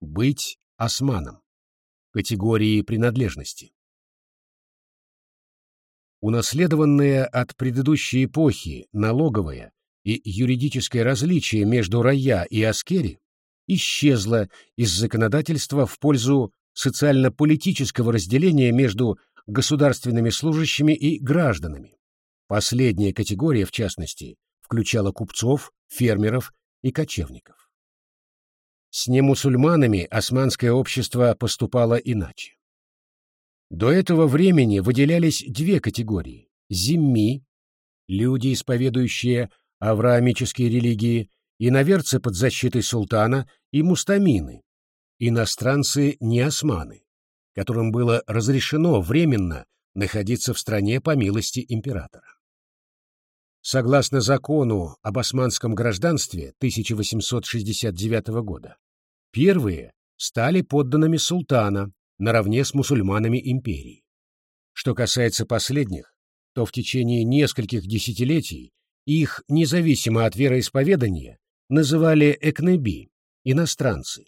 Быть османом. Категории принадлежности. Унаследованное от предыдущей эпохи налоговое и юридическое различие между рая и аскери исчезло из законодательства в пользу социально-политического разделения между государственными служащими и гражданами. Последняя категория, в частности, включала купцов, фермеров и кочевников. С немусульманами османское общество поступало иначе. До этого времени выделялись две категории – зимми, люди, исповедующие авраамические религии, иноверцы под защитой султана и мустамины, иностранцы не османы, которым было разрешено временно находиться в стране по милости императора. Согласно закону об османском гражданстве 1869 года, первые стали подданными султана наравне с мусульманами империи. Что касается последних, то в течение нескольких десятилетий их, независимо от вероисповедания, называли экнеби, иностранцы,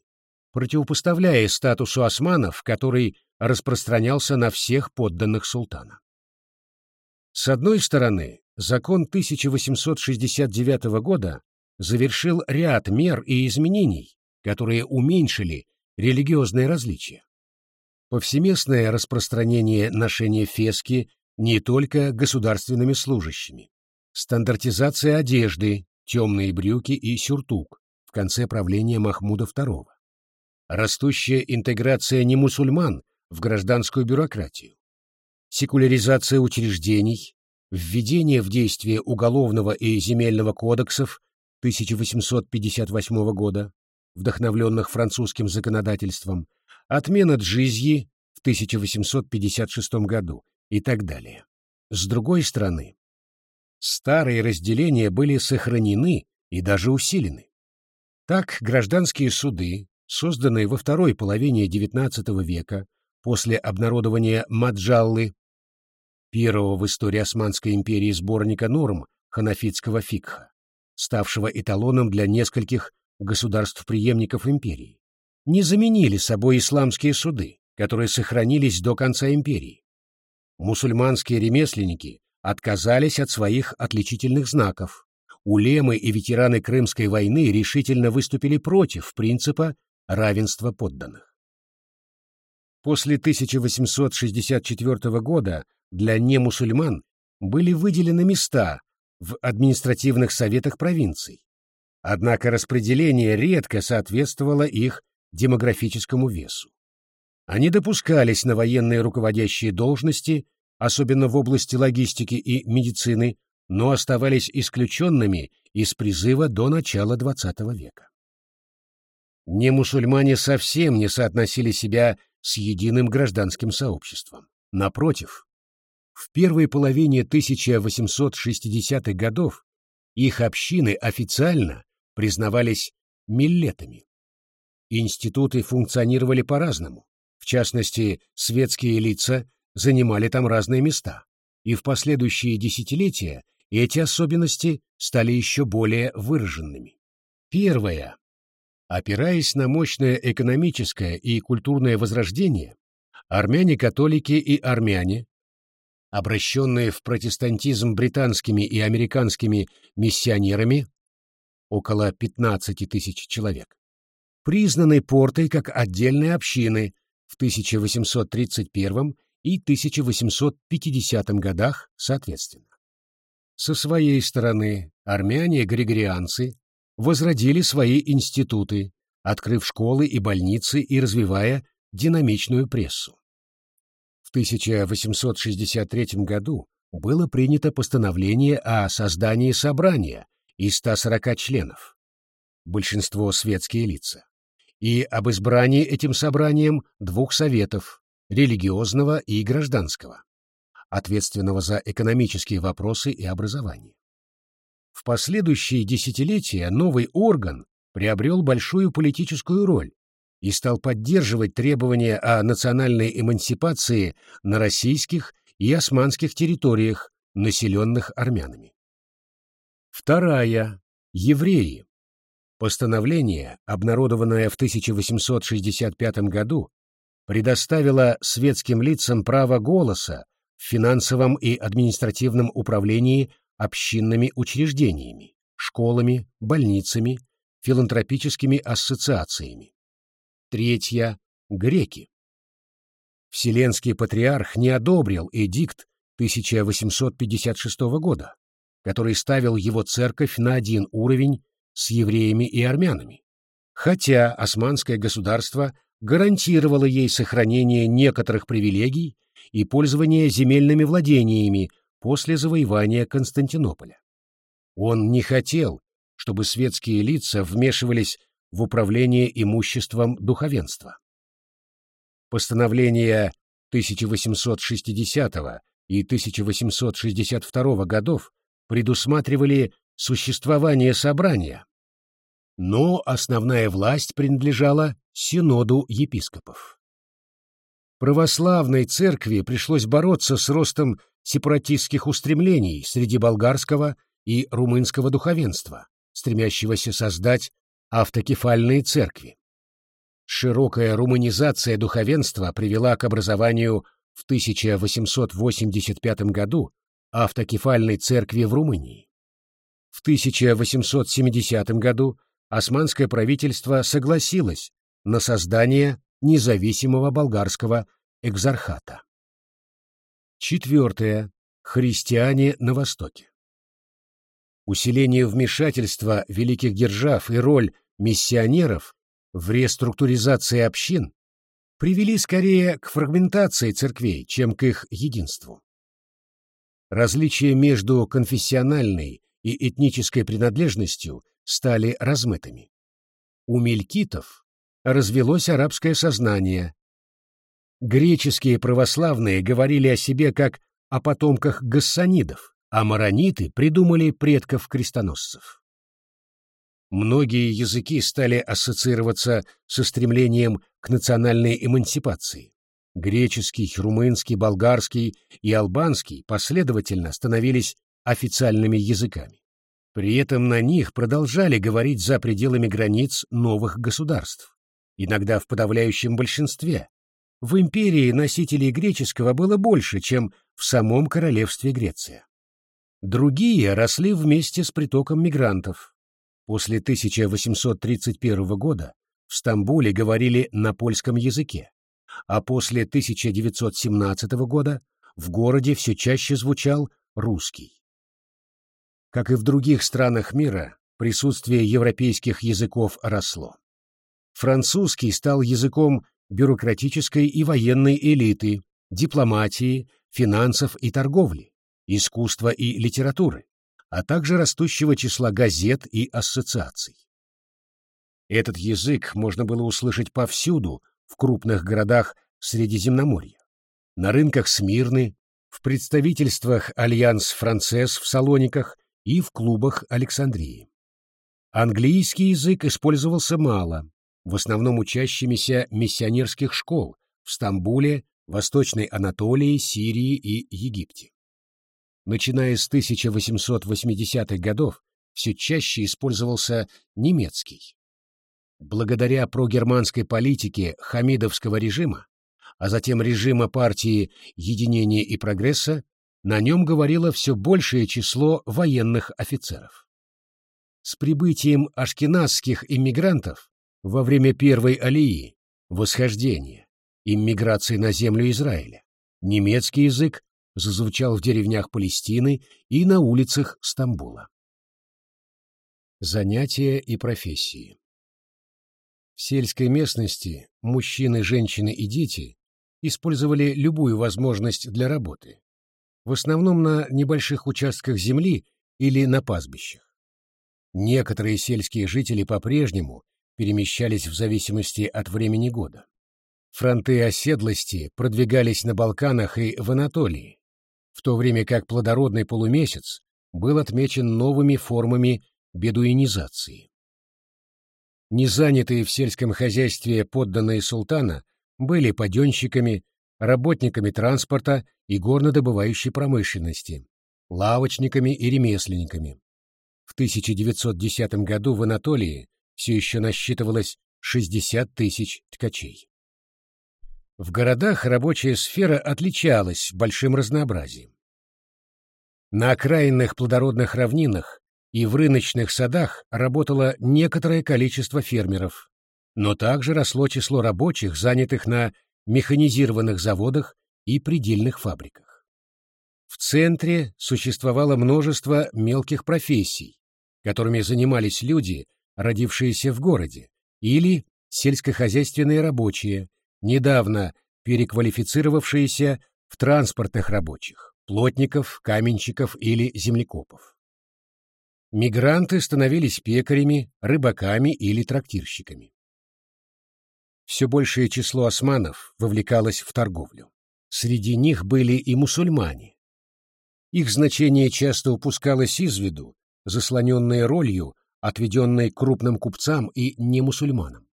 противопоставляя статусу османов, который распространялся на всех подданных султана. С одной стороны, закон 1869 года завершил ряд мер и изменений, которые уменьшили религиозные различия. Повсеместное распространение ношения фески не только государственными служащими, стандартизация одежды, темные брюки и сюртук в конце правления Махмуда II, растущая интеграция немусульман в гражданскую бюрократию, секуляризация учреждений, введение в действие Уголовного и Земельного кодексов 1858 года, вдохновленных французским законодательством, отмена джизьи в 1856 году и так далее. С другой стороны, старые разделения были сохранены и даже усилены. Так гражданские суды, созданные во второй половине XIX века после обнародования Маджаллы первого в истории Османской империи сборника норм ханафитского фикха, ставшего эталоном для нескольких государств-преемников империи, не заменили собой исламские суды, которые сохранились до конца империи. Мусульманские ремесленники отказались от своих отличительных знаков. Улемы и ветераны Крымской войны решительно выступили против принципа равенства подданных. После 1864 года для немусульман были выделены места в административных советах провинций. Однако распределение редко соответствовало их демографическому весу. Они допускались на военные руководящие должности, особенно в области логистики и медицины, но оставались исключенными из призыва до начала XX века. Немусульмане совсем не соотносили себя с единым гражданским сообществом. Напротив, в первой половине 1860-х годов их общины официально признавались миллетами. Институты функционировали по-разному. В частности, светские лица занимали там разные места. И в последующие десятилетия эти особенности стали еще более выраженными. Первое. Опираясь на мощное экономическое и культурное возрождение, армяне-католики и армяне обращенные в протестантизм британскими и американскими миссионерами, около 15 тысяч человек, признаны портой как отдельные общины в 1831 и 1850 годах соответственно. Со своей стороны армяне-григорианцы возродили свои институты, открыв школы и больницы и развивая динамичную прессу. В 1863 году было принято постановление о создании собрания из 140 членов, большинство светские лица, и об избрании этим собранием двух советов – религиозного и гражданского, ответственного за экономические вопросы и образование. В последующие десятилетия новый орган приобрел большую политическую роль и стал поддерживать требования о национальной эмансипации на российских и османских территориях, населенных армянами. Вторая. Евреи. Постановление, обнародованное в 1865 году, предоставило светским лицам право голоса в финансовом и административном управлении общинными учреждениями, школами, больницами, филантропическими ассоциациями. Третья – греки. Вселенский патриарх не одобрил эдикт 1856 года, который ставил его церковь на один уровень с евреями и армянами, хотя османское государство гарантировало ей сохранение некоторых привилегий и пользование земельными владениями после завоевания Константинополя. Он не хотел, чтобы светские лица вмешивались в управление имуществом духовенства. Постановления 1860 и 1862 годов предусматривали существование собрания, но основная власть принадлежала Синоду епископов. Православной церкви пришлось бороться с ростом сепаратистских устремлений среди болгарского и румынского духовенства, стремящегося создать автокефальные церкви. Широкая румынизация духовенства привела к образованию в 1885 году автокефальной церкви в Румынии. В 1870 году османское правительство согласилось на создание независимого болгарского экзархата. Четвертое. Христиане на Востоке. Усиление вмешательства великих держав и роль миссионеров в реструктуризации общин привели скорее к фрагментации церквей, чем к их единству. Различия между конфессиональной и этнической принадлежностью стали размытыми. У мелькитов развелось арабское сознание. Греческие православные говорили о себе как о потомках гассанидов, а марониты придумали предков крестоносцев. Многие языки стали ассоциироваться со стремлением к национальной эмансипации. Греческий, румынский, болгарский и албанский последовательно становились официальными языками. При этом на них продолжали говорить за пределами границ новых государств, иногда в подавляющем большинстве. В империи носителей греческого было больше, чем в самом королевстве Греция. Другие росли вместе с притоком мигрантов, После 1831 года в Стамбуле говорили на польском языке, а после 1917 года в городе все чаще звучал русский. Как и в других странах мира, присутствие европейских языков росло. Французский стал языком бюрократической и военной элиты, дипломатии, финансов и торговли, искусства и литературы а также растущего числа газет и ассоциаций. Этот язык можно было услышать повсюду в крупных городах Средиземноморья, на рынках Смирны, в представительствах Альянс Францесс в Салониках и в клубах Александрии. Английский язык использовался мало, в основном учащимися миссионерских школ в Стамбуле, Восточной Анатолии, Сирии и Египте начиная с 1880-х годов, все чаще использовался немецкий. Благодаря прогерманской политике хамидовского режима, а затем режима партии Единения и Прогресса, на нем говорило все большее число военных офицеров. С прибытием ашкеназских иммигрантов во время первой алии, восхождения, иммиграции на землю Израиля, немецкий язык зазвучал в деревнях Палестины и на улицах Стамбула. Занятия и профессии В сельской местности мужчины, женщины и дети использовали любую возможность для работы, в основном на небольших участках земли или на пастбищах. Некоторые сельские жители по-прежнему перемещались в зависимости от времени года. Фронты оседлости продвигались на Балканах и в Анатолии, в то время как плодородный полумесяц был отмечен новыми формами бедуинизации. Незанятые в сельском хозяйстве подданные султана были паденщиками, работниками транспорта и горнодобывающей промышленности, лавочниками и ремесленниками. В 1910 году в Анатолии все еще насчитывалось 60 тысяч ткачей. В городах рабочая сфера отличалась большим разнообразием. На окраинных плодородных равнинах и в рыночных садах работало некоторое количество фермеров, но также росло число рабочих, занятых на механизированных заводах и предельных фабриках. В центре существовало множество мелких профессий, которыми занимались люди, родившиеся в городе, или сельскохозяйственные рабочие, недавно переквалифицировавшиеся в транспортных рабочих, плотников, каменщиков или землекопов. Мигранты становились пекарями, рыбаками или трактирщиками. Все большее число османов вовлекалось в торговлю. Среди них были и мусульмане. Их значение часто упускалось из виду, заслоненные ролью, отведенной крупным купцам и немусульманам.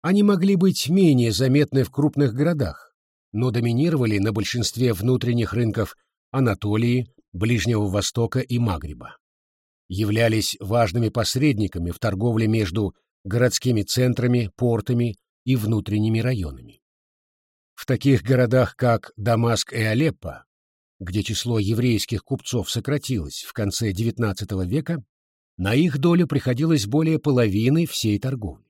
Они могли быть менее заметны в крупных городах, но доминировали на большинстве внутренних рынков Анатолии, Ближнего Востока и Магриба. Являлись важными посредниками в торговле между городскими центрами, портами и внутренними районами. В таких городах, как Дамаск и Алеппо, где число еврейских купцов сократилось в конце XIX века, на их долю приходилось более половины всей торговли.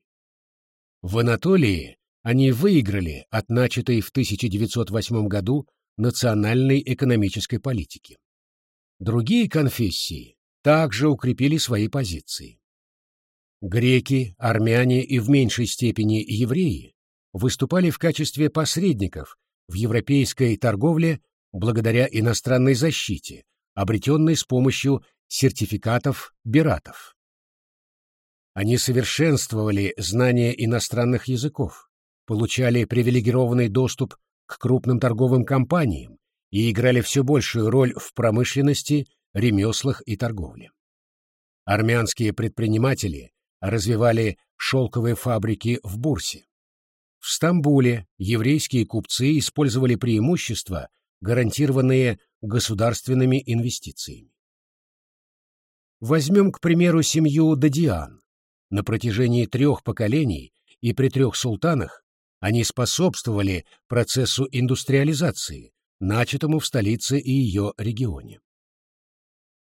В Анатолии они выиграли от начатой в 1908 году национальной экономической политики. Другие конфессии также укрепили свои позиции. Греки, армяне и в меньшей степени евреи выступали в качестве посредников в европейской торговле благодаря иностранной защите, обретенной с помощью сертификатов биратов. Они совершенствовали знания иностранных языков, получали привилегированный доступ к крупным торговым компаниям и играли все большую роль в промышленности, ремеслах и торговле. Армянские предприниматели развивали шелковые фабрики в Бурсе. В Стамбуле еврейские купцы использовали преимущества, гарантированные государственными инвестициями. Возьмем, к примеру, семью Дадиан. На протяжении трех поколений и при трех султанах они способствовали процессу индустриализации, начатому в столице и ее регионе.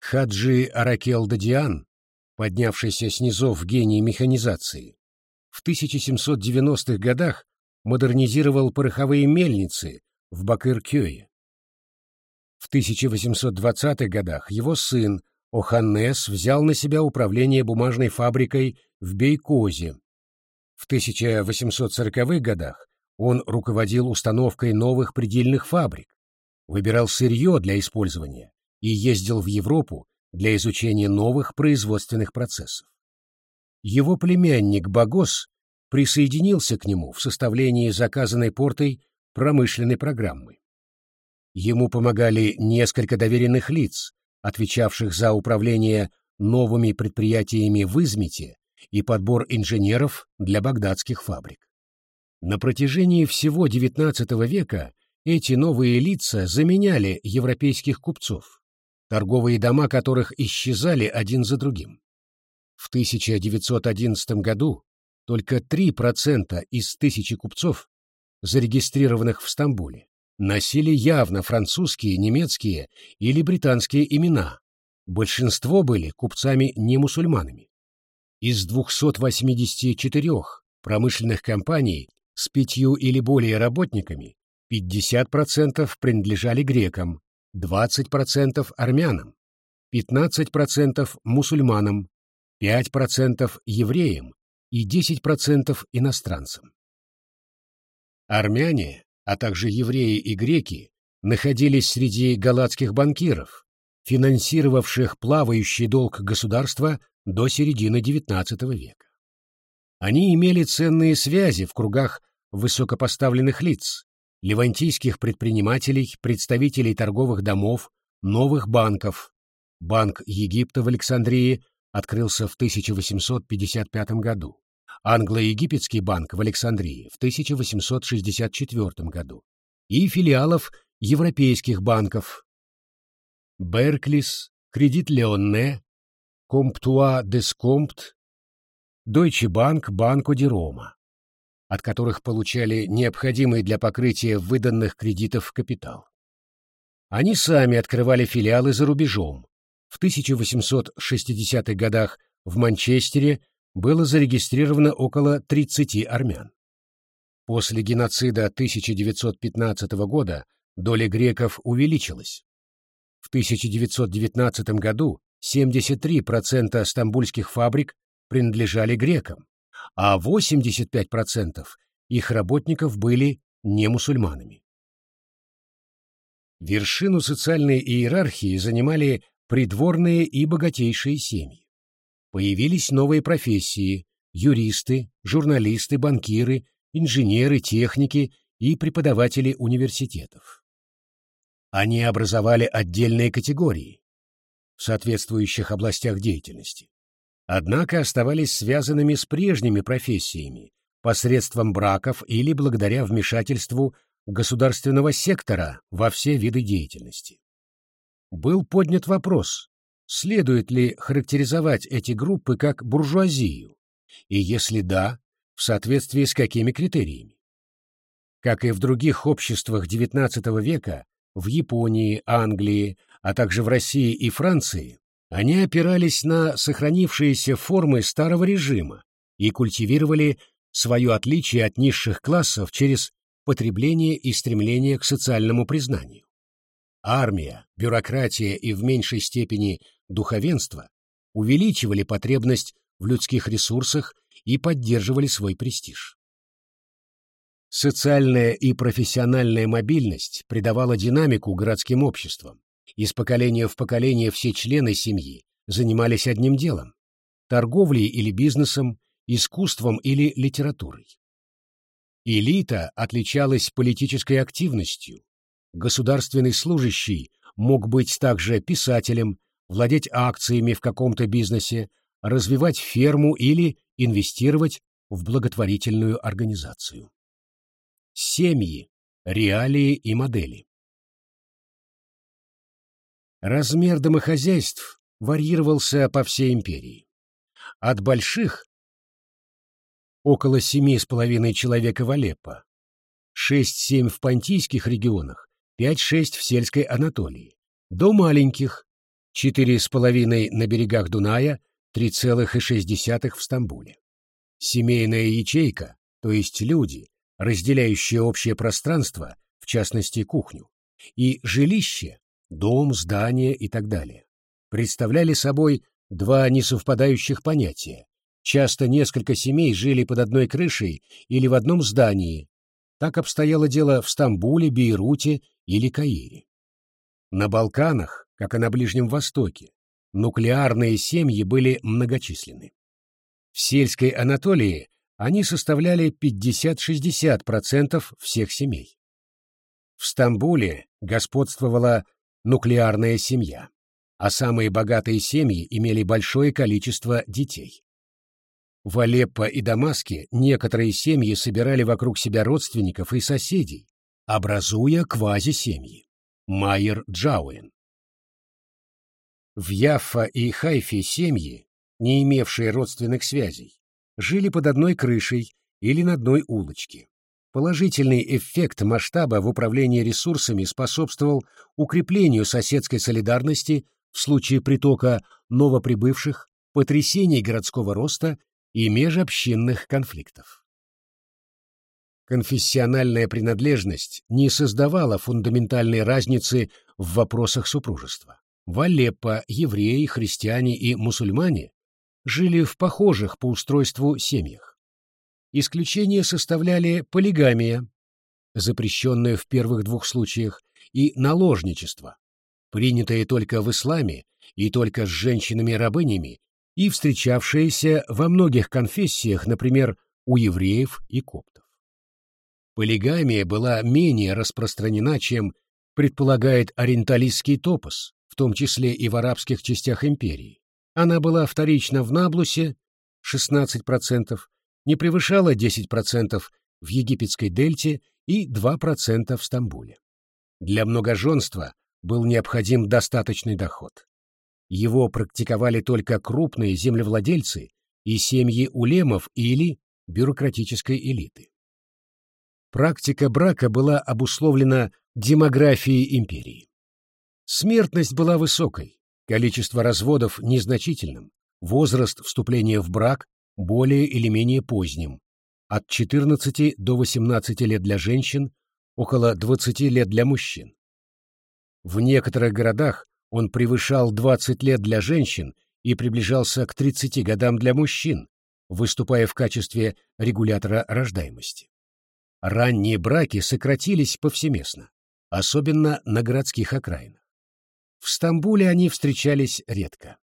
Хаджи Аракел Дадиан, поднявшийся с низов гений механизации, в 1790-х годах модернизировал пороховые мельницы в Бакыр-Кёе. В 1820-х годах его сын Оханнес взял на себя управление бумажной фабрикой в Бейкозе. В 1840-х годах он руководил установкой новых предельных фабрик, выбирал сырье для использования и ездил в Европу для изучения новых производственных процессов. Его племянник Багос присоединился к нему в составлении заказанной портой промышленной программы. Ему помогали несколько доверенных лиц, отвечавших за управление новыми предприятиями в Измите и подбор инженеров для багдадских фабрик. На протяжении всего XIX века эти новые лица заменяли европейских купцов, торговые дома которых исчезали один за другим. В 1911 году только 3% из тысячи купцов, зарегистрированных в Стамбуле, носили явно французские, немецкие или британские имена. Большинство были купцами-не-мусульманами. Из 284 промышленных компаний с пятью или более работниками 50% принадлежали грекам, 20% армянам, 15% мусульманам, 5% евреям и 10% иностранцам. Армяне а также евреи и греки, находились среди галатских банкиров, финансировавших плавающий долг государства до середины XIX века. Они имели ценные связи в кругах высокопоставленных лиц, левантийских предпринимателей, представителей торговых домов, новых банков. Банк Египта в Александрии открылся в 1855 году. Англо-египетский банк в Александрии в 1864 году. И филиалов европейских банков. Берклис, Кредит Леонне, Комптуа Дескомпт, Deutsche Bank, Банку ди Рома, от которых получали необходимый для покрытия выданных кредитов капитал. Они сами открывали филиалы за рубежом. В 1860-х годах в Манчестере было зарегистрировано около 30 армян. После геноцида 1915 года доля греков увеличилась. В 1919 году 73% стамбульских фабрик принадлежали грекам, а 85% их работников были не мусульманами. Вершину социальной иерархии занимали придворные и богатейшие семьи. Появились новые профессии – юристы, журналисты, банкиры, инженеры, техники и преподаватели университетов. Они образовали отдельные категории в соответствующих областях деятельности. Однако оставались связанными с прежними профессиями посредством браков или благодаря вмешательству государственного сектора во все виды деятельности. Был поднят вопрос, следует ли характеризовать эти группы как буржуазию, и если да, в соответствии с какими критериями. Как и в других обществах XIX века, в Японии, Англии, а также в России и Франции, они опирались на сохранившиеся формы старого режима и культивировали свое отличие от низших классов через потребление и стремление к социальному признанию. Армия, бюрократия и в меньшей степени духовенство увеличивали потребность в людских ресурсах и поддерживали свой престиж. Социальная и профессиональная мобильность придавала динамику городским обществам. Из поколения в поколение все члены семьи занимались одним делом – торговлей или бизнесом, искусством или литературой. Элита отличалась политической активностью. Государственный служащий мог быть также писателем, владеть акциями в каком-то бизнесе, развивать ферму или инвестировать в благотворительную организацию. Семьи, реалии и модели. Размер домохозяйств варьировался по всей империи. От больших около семи с половиной человек в Алеппо, шесть-семь в понтийских регионах, пять-шесть в сельской Анатолии, до маленьких четыре с половиной на берегах Дуная, 3,6 в Стамбуле. Семейная ячейка, то есть люди, разделяющие общее пространство, в частности кухню, и жилище, дом, здание и так далее, представляли собой два несовпадающих понятия. Часто несколько семей жили под одной крышей или в одном здании. Так обстояло дело в Стамбуле, Бейруте или Каире. На Балканах, как и на Ближнем Востоке, нуклеарные семьи были многочисленны. В сельской Анатолии они составляли 50-60% всех семей. В Стамбуле господствовала нуклеарная семья, а самые богатые семьи имели большое количество детей. В Алеппо и Дамаске некоторые семьи собирали вокруг себя родственников и соседей, образуя квазисемьи. Майер Джауэн. В Яффа и Хайфе семьи, не имевшие родственных связей, жили под одной крышей или на одной улочке. Положительный эффект масштаба в управлении ресурсами способствовал укреплению соседской солидарности в случае притока новоприбывших, потрясений городского роста и межобщинных конфликтов. Конфессиональная принадлежность не создавала фундаментальной разницы в вопросах супружества. В Алеппо евреи, христиане и мусульмане жили в похожих по устройству семьях. Исключение составляли полигамия, запрещенная в первых двух случаях, и наложничество, принятое только в исламе и только с женщинами-рабынями и встречавшееся во многих конфессиях, например, у евреев и коптов. Полигамия была менее распространена, чем предполагает ориенталистский топос, в том числе и в арабских частях империи. Она была вторична в Наблусе 16%, не превышала 10% в египетской дельте и 2% в Стамбуле. Для многоженства был необходим достаточный доход. Его практиковали только крупные землевладельцы и семьи улемов или бюрократической элиты. Практика брака была обусловлена демографией империи. Смертность была высокой, количество разводов незначительным, возраст вступления в брак более или менее поздним, от 14 до 18 лет для женщин, около 20 лет для мужчин. В некоторых городах он превышал 20 лет для женщин и приближался к 30 годам для мужчин, выступая в качестве регулятора рождаемости. Ранние браки сократились повсеместно, особенно на городских окраинах. В Стамбуле они встречались редко.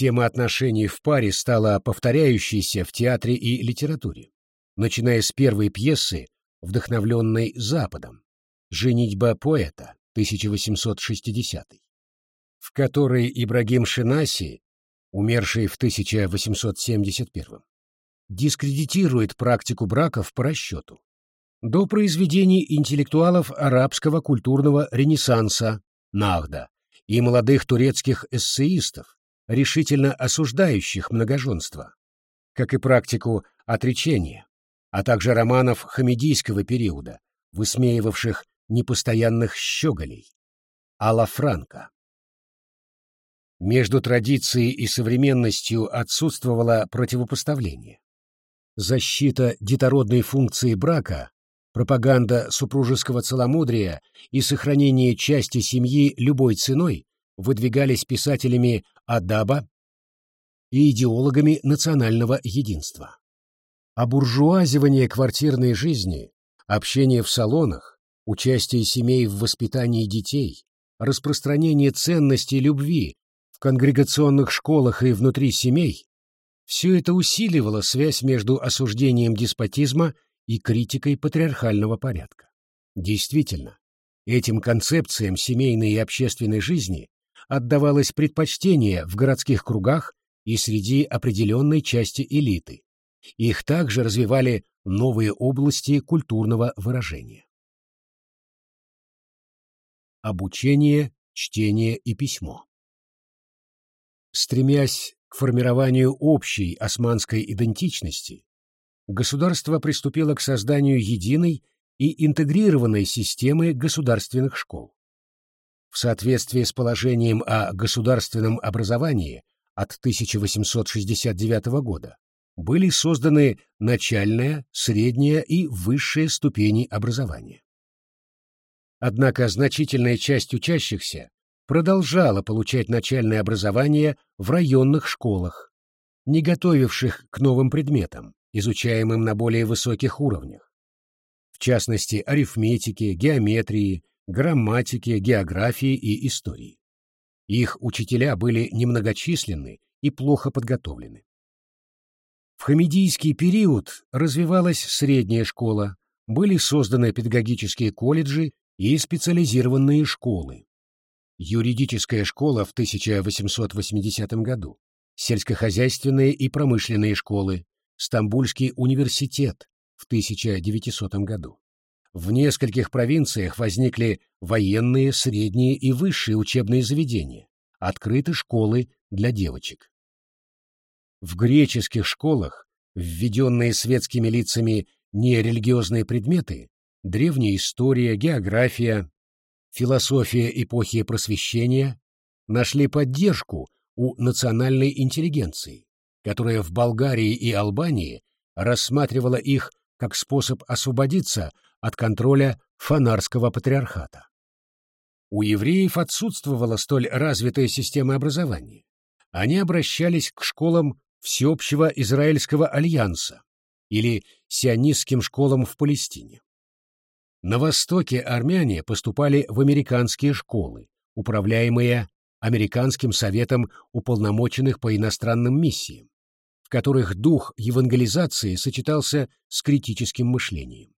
Тема отношений в паре стала повторяющейся в театре и литературе, начиная с первой пьесы, вдохновленной Западом «Женитьба поэта» 1860 в которой Ибрагим Шинаси, умерший в 1871 дискредитирует практику браков по расчету. До произведений интеллектуалов арабского культурного ренессанса Нахда и молодых турецких эссеистов, решительно осуждающих многоженство, как и практику отречения, а также романов хамидийского периода, высмеивавших непостоянных щеголей, Алла Франка. Между традицией и современностью отсутствовало противопоставление. Защита детородной функции брака, пропаганда супружеского целомудрия и сохранение части семьи любой ценой выдвигались писателями Адаба и идеологами национального единства. Обуржуазивание квартирной жизни, общение в салонах, участие семей в воспитании детей, распространение ценностей любви в конгрегационных школах и внутри семей – все это усиливало связь между осуждением деспотизма и критикой патриархального порядка. Действительно, этим концепциям семейной и общественной жизни отдавалось предпочтение в городских кругах и среди определенной части элиты. Их также развивали новые области культурного выражения. Обучение, чтение и письмо. Стремясь к формированию общей османской идентичности, государство приступило к созданию единой и интегрированной системы государственных школ в соответствии с положением о государственном образовании от 1869 года были созданы начальная, средняя и высшая ступени образования. Однако значительная часть учащихся продолжала получать начальное образование в районных школах, не готовивших к новым предметам, изучаемым на более высоких уровнях. В частности, арифметике, геометрии, грамматики, географии и истории. Их учителя были немногочисленны и плохо подготовлены. В хамидийский период развивалась средняя школа, были созданы педагогические колледжи и специализированные школы. Юридическая школа в 1880 году, сельскохозяйственные и промышленные школы, Стамбульский университет в 1900 году. В нескольких провинциях возникли военные, средние и высшие учебные заведения, открыты школы для девочек. В греческих школах, введенные светскими лицами нерелигиозные предметы, древняя история, география, философия эпохи просвещения, нашли поддержку у национальной интеллигенции, которая в Болгарии и Албании рассматривала их как способ освободиться от контроля фанарского патриархата. У евреев отсутствовала столь развитая система образования. Они обращались к школам Всеобщего Израильского альянса или сионистским школам в Палестине. На Востоке армяне поступали в американские школы, управляемые Американским советом уполномоченных по иностранным миссиям, в которых дух евангелизации сочетался с критическим мышлением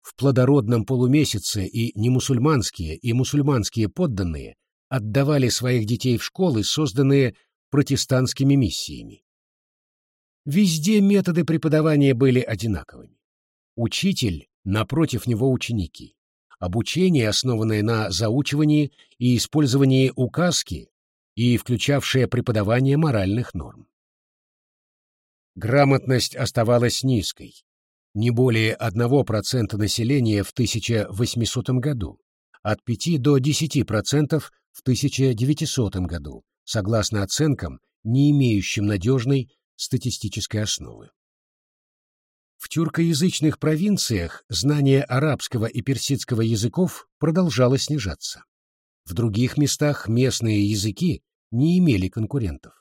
в плодородном полумесяце и немусульманские, и мусульманские подданные отдавали своих детей в школы, созданные протестантскими миссиями. Везде методы преподавания были одинаковыми. Учитель, напротив него ученики. Обучение, основанное на заучивании и использовании указки и включавшее преподавание моральных норм. Грамотность оставалась низкой, не более 1% населения в 1800 году, от 5 до 10% в 1900 году, согласно оценкам, не имеющим надежной статистической основы. В тюркоязычных провинциях знание арабского и персидского языков продолжало снижаться. В других местах местные языки не имели конкурентов.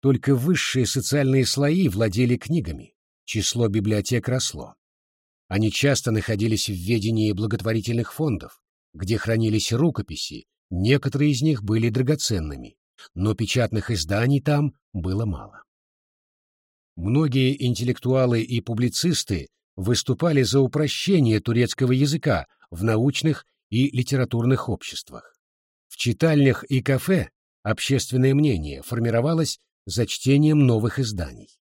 Только высшие социальные слои владели книгами, число библиотек росло. Они часто находились в ведении благотворительных фондов, где хранились рукописи, некоторые из них были драгоценными, но печатных изданий там было мало. Многие интеллектуалы и публицисты выступали за упрощение турецкого языка в научных и литературных обществах. В читальнях и кафе общественное мнение формировалось за чтением новых изданий.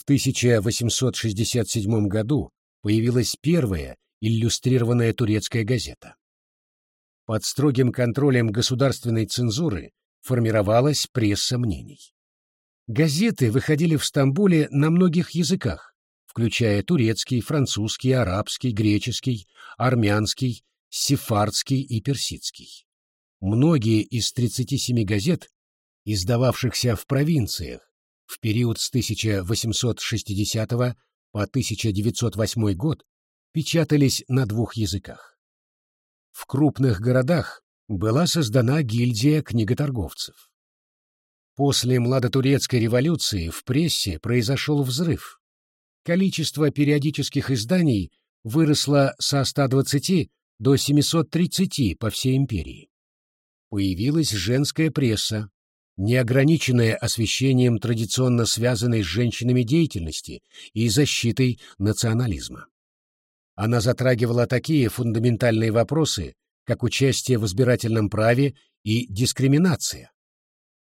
В 1867 году появилась первая иллюстрированная турецкая газета. Под строгим контролем государственной цензуры формировалась пресса мнений. Газеты выходили в Стамбуле на многих языках, включая турецкий, французский, арабский, греческий, армянский, сефардский и персидский. Многие из 37 газет, издававшихся в провинциях в период с 1860 по 1908 год, печатались на двух языках. В крупных городах была создана гильдия книготорговцев. После младотурецкой революции в прессе произошел взрыв. Количество периодических изданий выросло со 120 до 730 по всей империи. Появилась женская пресса, неограниченная освещением традиционно связанной с женщинами деятельности и защитой национализма. Она затрагивала такие фундаментальные вопросы, как участие в избирательном праве и дискриминация,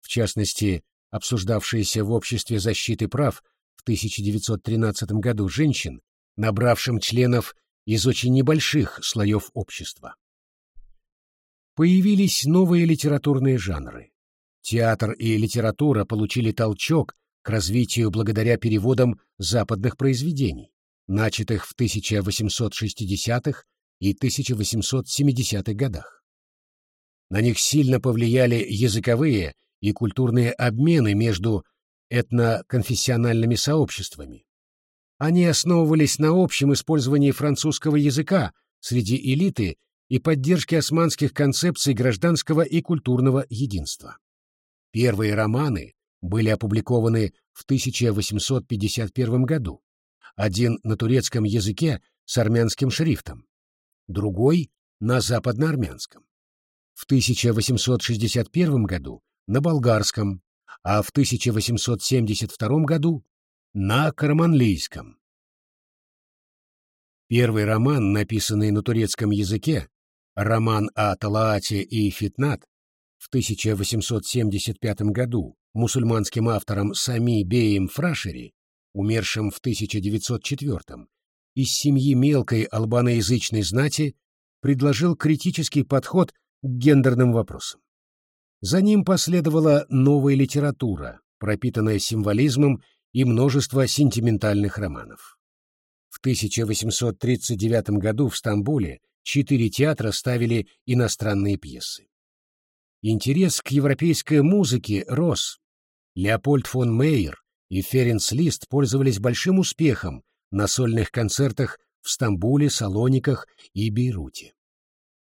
в частности, обсуждавшиеся в Обществе защиты прав в 1913 году женщин, набравшим членов из очень небольших слоев общества. Появились новые литературные жанры. Театр и литература получили толчок к развитию благодаря переводам западных произведений, начатых в 1860-х и 1870-х годах. На них сильно повлияли языковые и культурные обмены между этноконфессиональными сообществами. Они основывались на общем использовании французского языка среди элиты и поддержке османских концепций гражданского и культурного единства. Первые романы были опубликованы в 1851 году, один на турецком языке с армянским шрифтом, другой на западноармянском. В 1861 году на болгарском, а в 1872 году на карманлийском. Первый роман, написанный на турецком языке, роман о Талаате и Фитнат, в 1875 году мусульманским автором Сами Беем Фрашери, умершим в 1904 из семьи мелкой албаноязычной знати, предложил критический подход к гендерным вопросам. За ним последовала новая литература, пропитанная символизмом и множество сентиментальных романов. В 1839 году в Стамбуле четыре театра ставили иностранные пьесы. Интерес к европейской музыке рос. Леопольд фон Мейер и Ференц Лист пользовались большим успехом на сольных концертах в Стамбуле, Салониках и Бейруте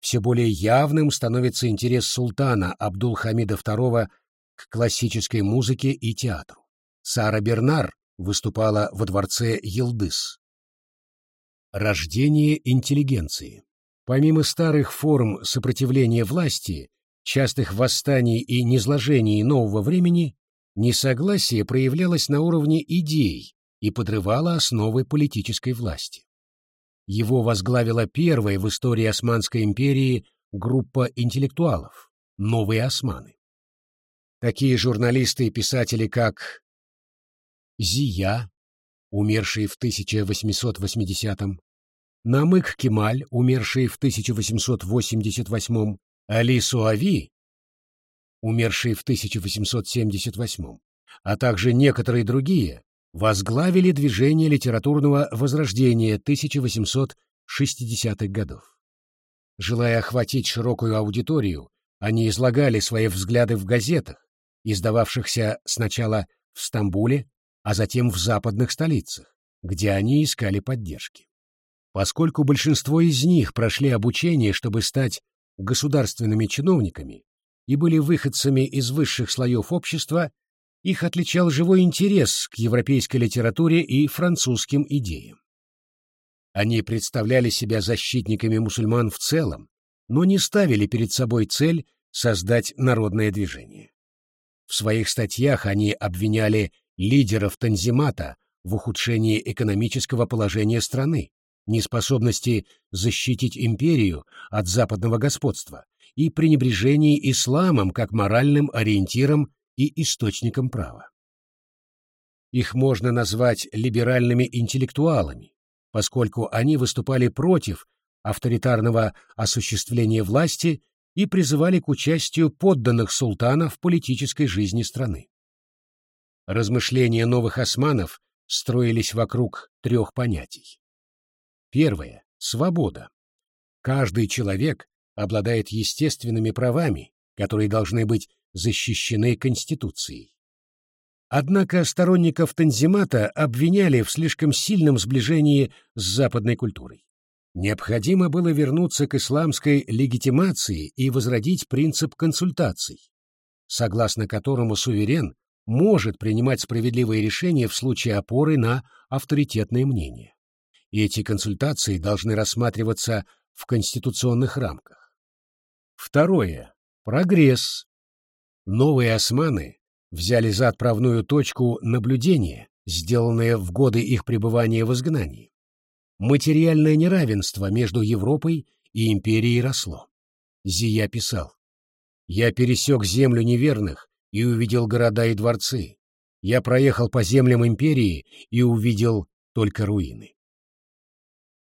все более явным становится интерес султана Абдул-Хамида II к классической музыке и театру. Сара Бернар выступала во дворце Елдыс. Рождение интеллигенции. Помимо старых форм сопротивления власти, частых восстаний и низложений нового времени, несогласие проявлялось на уровне идей и подрывало основы политической власти. Его возглавила первая в истории Османской империи группа интеллектуалов – новые османы. Такие журналисты и писатели, как Зия, умерший в 1880-м, Намык Кемаль, умерший в 1888-м, Али Суави, умерший в 1878-м, а также некоторые другие, возглавили движение литературного возрождения 1860-х годов. Желая охватить широкую аудиторию, они излагали свои взгляды в газетах, издававшихся сначала в Стамбуле, а затем в западных столицах, где они искали поддержки. Поскольку большинство из них прошли обучение, чтобы стать государственными чиновниками, и были выходцами из высших слоев общества, их отличал живой интерес к европейской литературе и французским идеям. Они представляли себя защитниками мусульман в целом, но не ставили перед собой цель создать народное движение. В своих статьях они обвиняли лидеров Танзимата в ухудшении экономического положения страны, неспособности защитить империю от западного господства и пренебрежении исламом как моральным ориентиром и источником права. Их можно назвать либеральными интеллектуалами, поскольку они выступали против авторитарного осуществления власти и призывали к участию подданных султана в политической жизни страны. Размышления новых османов строились вокруг трех понятий. Первое — свобода. Каждый человек обладает естественными правами, которые должны быть защищены Конституцией. Однако сторонников Танзимата обвиняли в слишком сильном сближении с западной культурой. Необходимо было вернуться к исламской легитимации и возродить принцип консультаций, согласно которому суверен может принимать справедливые решения в случае опоры на авторитетное мнение. И эти консультации должны рассматриваться в конституционных рамках. Второе. Прогресс. Новые османы взяли за отправную точку наблюдения, сделанное в годы их пребывания в изгнании. Материальное неравенство между Европой и империей росло. Зия писал, «Я пересек землю неверных и увидел города и дворцы. Я проехал по землям империи и увидел только руины».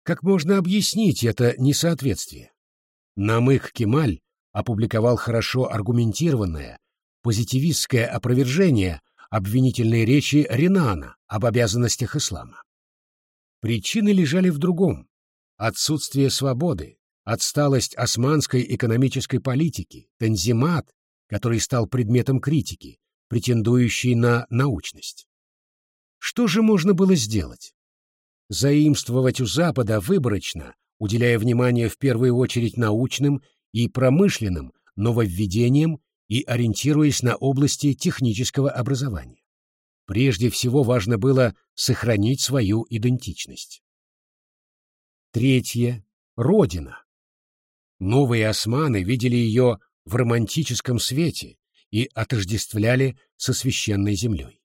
Как можно объяснить это несоответствие? Намык Кемаль опубликовал хорошо аргументированное, позитивистское опровержение обвинительной речи Ренана об обязанностях ислама. Причины лежали в другом. Отсутствие свободы, отсталость османской экономической политики, танзимат, который стал предметом критики, претендующий на научность. Что же можно было сделать? Заимствовать у Запада выборочно, уделяя внимание в первую очередь научным и промышленным нововведениям и ориентируясь на области технического образования. Прежде всего важно было сохранить свою идентичность. Третье. Родина. Новые османы видели ее в романтическом свете и отождествляли со священной землей.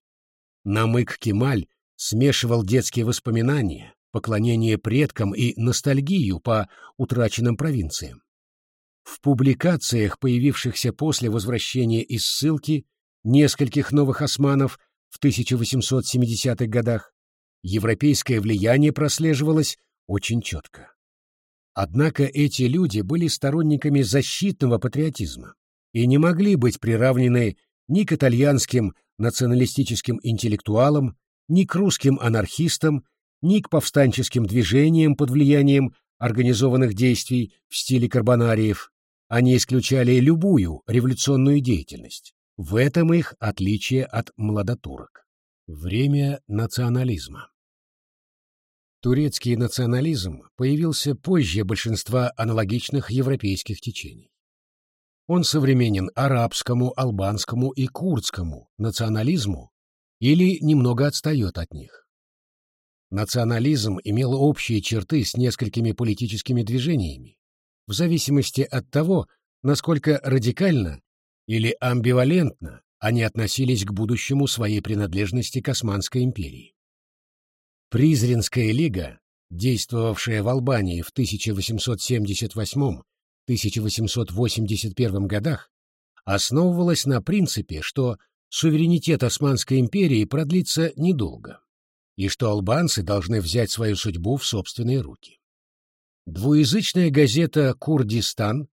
Намык Кемаль смешивал детские воспоминания, поклонение предкам и ностальгию по утраченным провинциям. В публикациях, появившихся после возвращения из ссылки нескольких новых османов в 1870-х годах, европейское влияние прослеживалось очень четко. Однако эти люди были сторонниками защитного патриотизма и не могли быть приравнены ни к итальянским националистическим интеллектуалам, ни к русским анархистам, ни к повстанческим движениям под влиянием организованных действий в стиле карбонариев. Они исключали любую революционную деятельность. В этом их отличие от младотурок. Время национализма. Турецкий национализм появился позже большинства аналогичных европейских течений. Он современен арабскому, албанскому и курдскому национализму или немного отстает от них. Национализм имел общие черты с несколькими политическими движениями, в зависимости от того, насколько радикально или амбивалентно они относились к будущему своей принадлежности к Османской империи. Призренская лига, действовавшая в Албании в 1878-1881 годах, основывалась на принципе, что суверенитет Османской империи продлится недолго, и что албанцы должны взять свою судьбу в собственные руки. Двуязычная газета «Курдистан»,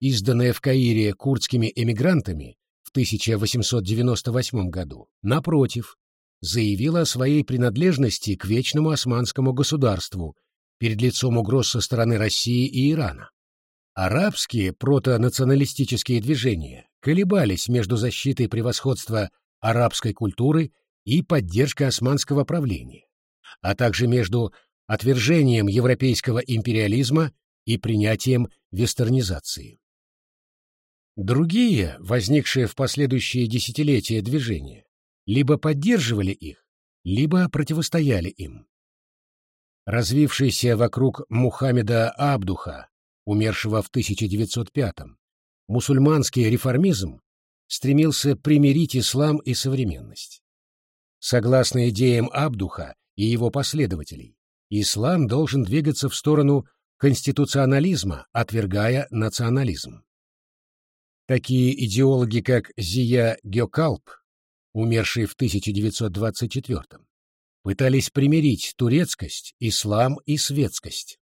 изданная в Каире курдскими эмигрантами в 1898 году, напротив, заявила о своей принадлежности к вечному османскому государству перед лицом угроз со стороны России и Ирана. Арабские протонационалистические движения колебались между защитой превосходства арабской культуры и поддержкой османского правления, а также между отвержением европейского империализма и принятием вестернизации. Другие, возникшие в последующие десятилетия движения, либо поддерживали их, либо противостояли им. Развившийся вокруг Мухаммеда Абдуха, умершего в 1905-м, мусульманский реформизм стремился примирить ислам и современность. Согласно идеям Абдуха и его последователей, ислам должен двигаться в сторону конституционализма, отвергая национализм. Такие идеологи, как Зия Гёкалп, умерший в 1924 пытались примирить турецкость, ислам и светскость.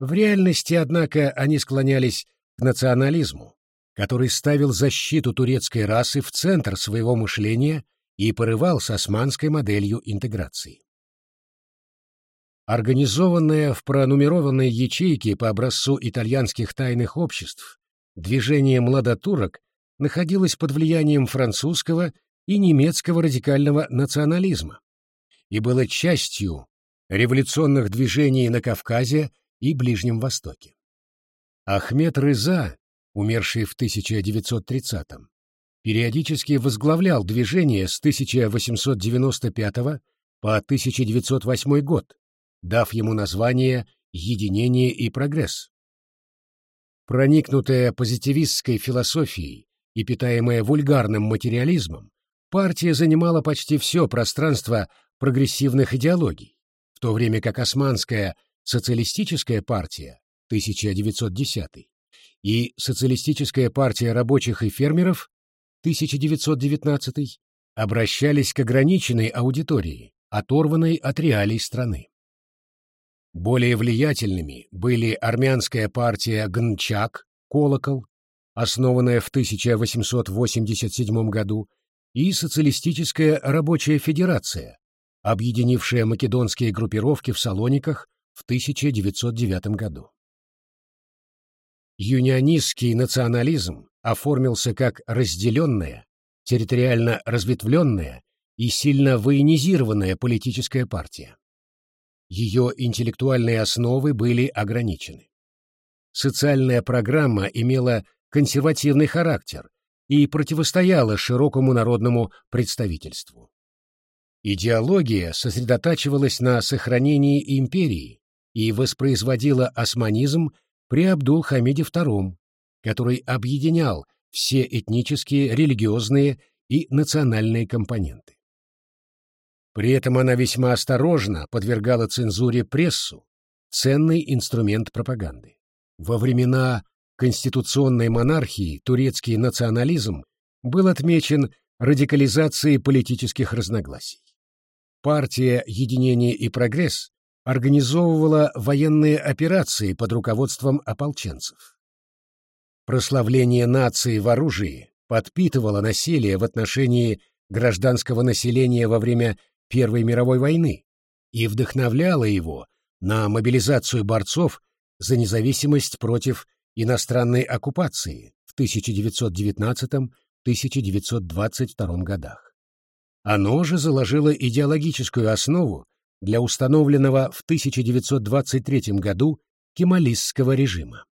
В реальности, однако, они склонялись к национализму, который ставил защиту турецкой расы в центр своего мышления и порывал с османской моделью интеграции. Организованная в пронумерованной ячейке по образцу итальянских тайных обществ, движение младотурок находилось под влиянием французского и немецкого радикального национализма и было частью революционных движений на Кавказе и Ближнем Востоке. Ахмед Рыза, умерший в 1930-м, периодически возглавлял движение с 1895 по 1908 год, дав ему название «Единение и прогресс». Проникнутая позитивистской философией и питаемая вульгарным материализмом, партия занимала почти все пространство прогрессивных идеологий, в то время как Османская социалистическая партия 1910 и Социалистическая партия рабочих и фермеров 1919 обращались к ограниченной аудитории, оторванной от реалий страны. Более влиятельными были армянская партия Гнчак, Колокол, основанная в 1887 году, и Социалистическая рабочая федерация, объединившая македонские группировки в Салониках в 1909 году. Юнионистский национализм оформился как разделенная, территориально разветвленная и сильно военизированная политическая партия. Ее интеллектуальные основы были ограничены. Социальная программа имела консервативный характер и противостояла широкому народному представительству. Идеология сосредотачивалась на сохранении империи и воспроизводила османизм при Абдул-Хамиде II, который объединял все этнические, религиозные и национальные компоненты. При этом она весьма осторожно подвергала цензуре прессу, ценный инструмент пропаганды. Во времена конституционной монархии турецкий национализм был отмечен радикализацией политических разногласий. Партия «Единение и прогресс» организовывала военные операции под руководством ополченцев. Прославление нации в оружии подпитывало насилие в отношении гражданского населения во время Первой мировой войны и вдохновляло его на мобилизацию борцов за независимость против иностранной оккупации в 1919-1922 годах. Оно же заложило идеологическую основу для установленного в 1923 году кемалистского режима.